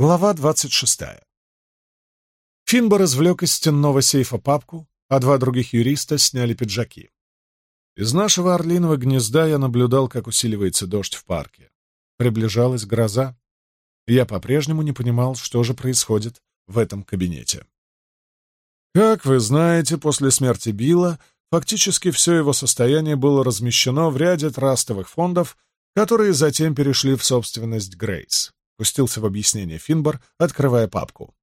Глава 26. Финбор развлек из стенного сейфа папку, а два других юриста сняли пиджаки. Из нашего орлиного гнезда я наблюдал, как усиливается дождь в парке. Приближалась гроза. Я по-прежнему не понимал, что же происходит в этом кабинете. Как вы знаете, после смерти Билла фактически все его состояние было размещено в ряде трастовых фондов, которые затем перешли в собственность Грейс пустился в объяснение Финбар, открывая папку.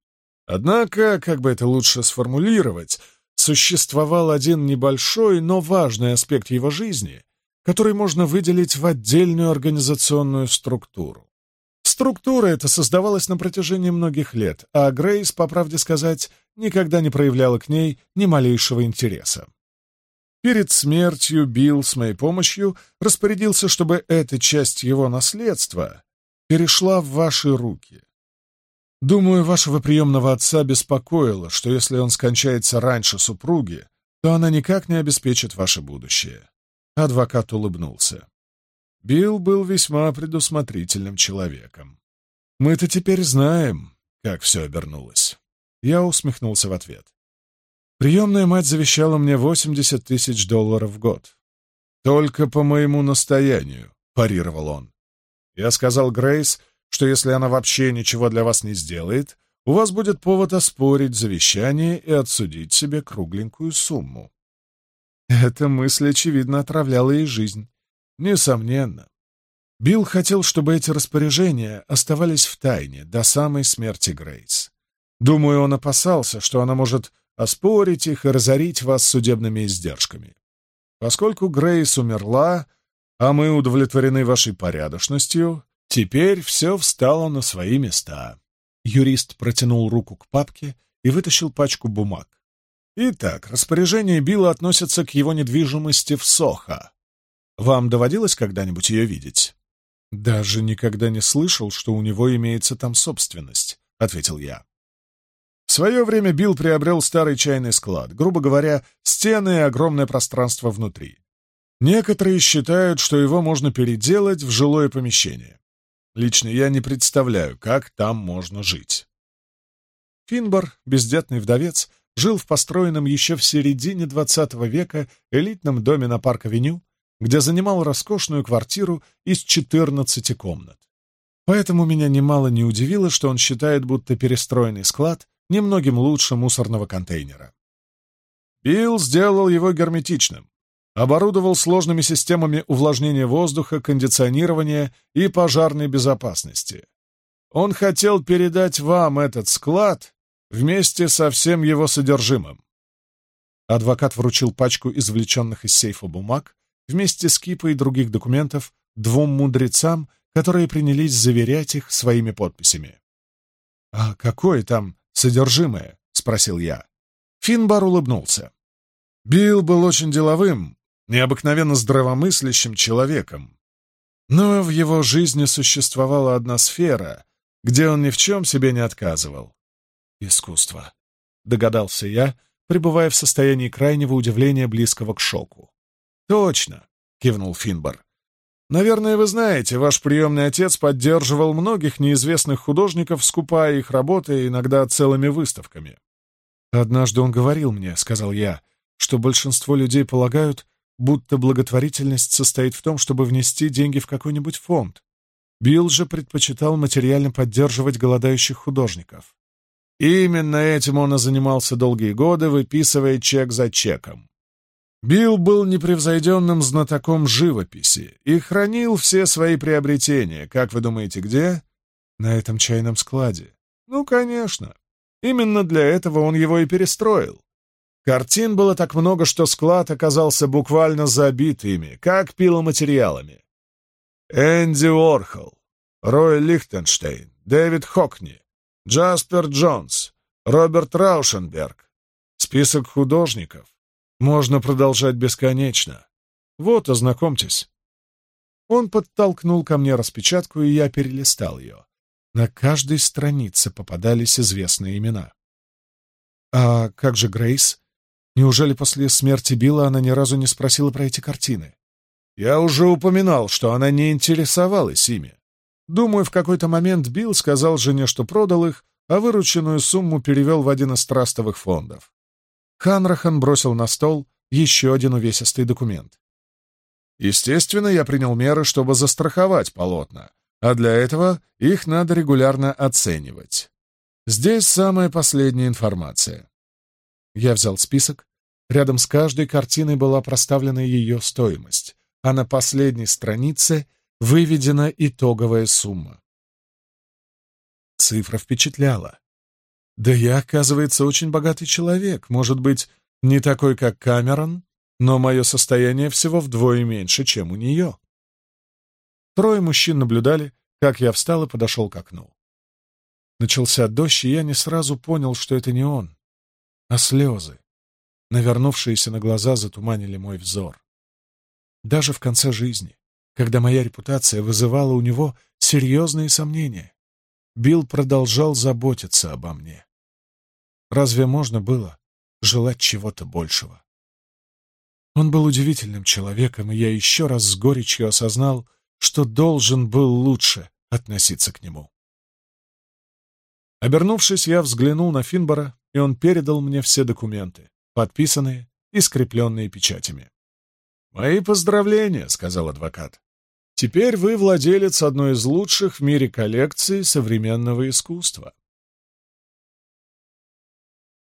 Однако, как бы это лучше сформулировать, существовал один небольшой, но важный аспект его жизни, который можно выделить в отдельную организационную структуру. Структура эта создавалась на протяжении многих лет, а Грейс, по правде сказать, никогда не проявляла к ней ни малейшего интереса. Перед смертью Билл с моей помощью распорядился, чтобы эта часть его наследства, перешла в ваши руки. Думаю, вашего приемного отца беспокоило, что если он скончается раньше супруги, то она никак не обеспечит ваше будущее. Адвокат улыбнулся. Билл был весьма предусмотрительным человеком. Мы-то теперь знаем, как все обернулось. Я усмехнулся в ответ. Приемная мать завещала мне 80 тысяч долларов в год. Только по моему настоянию, парировал он. Я сказал Грейс, что если она вообще ничего для вас не сделает, у вас будет повод оспорить завещание и отсудить себе кругленькую сумму. Эта мысль, очевидно, отравляла ей жизнь. Несомненно. Билл хотел, чтобы эти распоряжения оставались в тайне до самой смерти Грейс. Думаю, он опасался, что она может оспорить их и разорить вас судебными издержками. Поскольку Грейс умерла, а мы удовлетворены вашей порядочностью. Теперь все встало на свои места». Юрист протянул руку к папке и вытащил пачку бумаг. «Итак, распоряжение Билла относится к его недвижимости в Сохо. Вам доводилось когда-нибудь ее видеть?» «Даже никогда не слышал, что у него имеется там собственность», — ответил я. В свое время Билл приобрел старый чайный склад, грубо говоря, стены и огромное пространство внутри. Некоторые считают, что его можно переделать в жилое помещение. Лично я не представляю, как там можно жить. Финбар, бездетный вдовец, жил в построенном еще в середине XX века элитном доме на Парк-авеню, где занимал роскошную квартиру из 14 комнат. Поэтому меня немало не удивило, что он считает, будто перестроенный склад немногим лучше мусорного контейнера. Билл сделал его герметичным, оборудовал сложными системами увлажнения воздуха, кондиционирования и пожарной безопасности. Он хотел передать вам этот склад вместе со всем его содержимым. Адвокат вручил пачку извлеченных из сейфа бумаг вместе с кипой других документов двум мудрецам, которые принялись заверять их своими подписями. «А какое там содержимое?» — спросил я. Финбар улыбнулся. Билл был очень деловым, необыкновенно здравомыслящим человеком. Но в его жизни существовала одна сфера, где он ни в чем себе не отказывал. «Искусство», — догадался я, пребывая в состоянии крайнего удивления, близкого к шоку. «Точно», — кивнул Финбар. «Наверное, вы знаете, ваш приемный отец поддерживал многих неизвестных художников, скупая их работы, иногда целыми выставками». «Однажды он говорил мне, — сказал я, — что большинство людей полагают, — будто благотворительность состоит в том, чтобы внести деньги в какой-нибудь фонд. Билл же предпочитал материально поддерживать голодающих художников. Именно этим он и занимался долгие годы, выписывая чек за чеком. Билл был непревзойденным знатоком живописи и хранил все свои приобретения, как вы думаете, где? На этом чайном складе. Ну, конечно. Именно для этого он его и перестроил. Картин было так много, что склад оказался буквально забит ими, как пиломатериалами. Энди Уорхол, Рой Лихтенштейн, Дэвид Хокни, Джаспер Джонс, Роберт Раушенберг. Список художников. Можно продолжать бесконечно. Вот, ознакомьтесь. Он подтолкнул ко мне распечатку, и я перелистал ее. На каждой странице попадались известные имена. «А как же Грейс?» Неужели после смерти Билла она ни разу не спросила про эти картины? Я уже упоминал, что она не интересовалась ими. Думаю, в какой-то момент Билл сказал жене, что продал их, а вырученную сумму перевел в один из трастовых фондов. Ханрахан бросил на стол еще один увесистый документ. Естественно, я принял меры, чтобы застраховать полотна, а для этого их надо регулярно оценивать. Здесь самая последняя информация. Я взял список. Рядом с каждой картиной была проставлена ее стоимость, а на последней странице выведена итоговая сумма. Цифра впечатляла. Да я, оказывается, очень богатый человек. Может быть, не такой, как Камерон, но мое состояние всего вдвое меньше, чем у нее. Трое мужчин наблюдали, как я встал и подошел к окну. Начался дождь, и я не сразу понял, что это не он а слезы, навернувшиеся на глаза, затуманили мой взор. Даже в конце жизни, когда моя репутация вызывала у него серьезные сомнения, Билл продолжал заботиться обо мне. Разве можно было желать чего-то большего? Он был удивительным человеком, и я еще раз с горечью осознал, что должен был лучше относиться к нему. Обернувшись, я взглянул на Финбора, и он передал мне все документы, подписанные и скрепленные печатями. «Мои поздравления», — сказал адвокат. «Теперь вы владелец одной из лучших в мире коллекций современного искусства».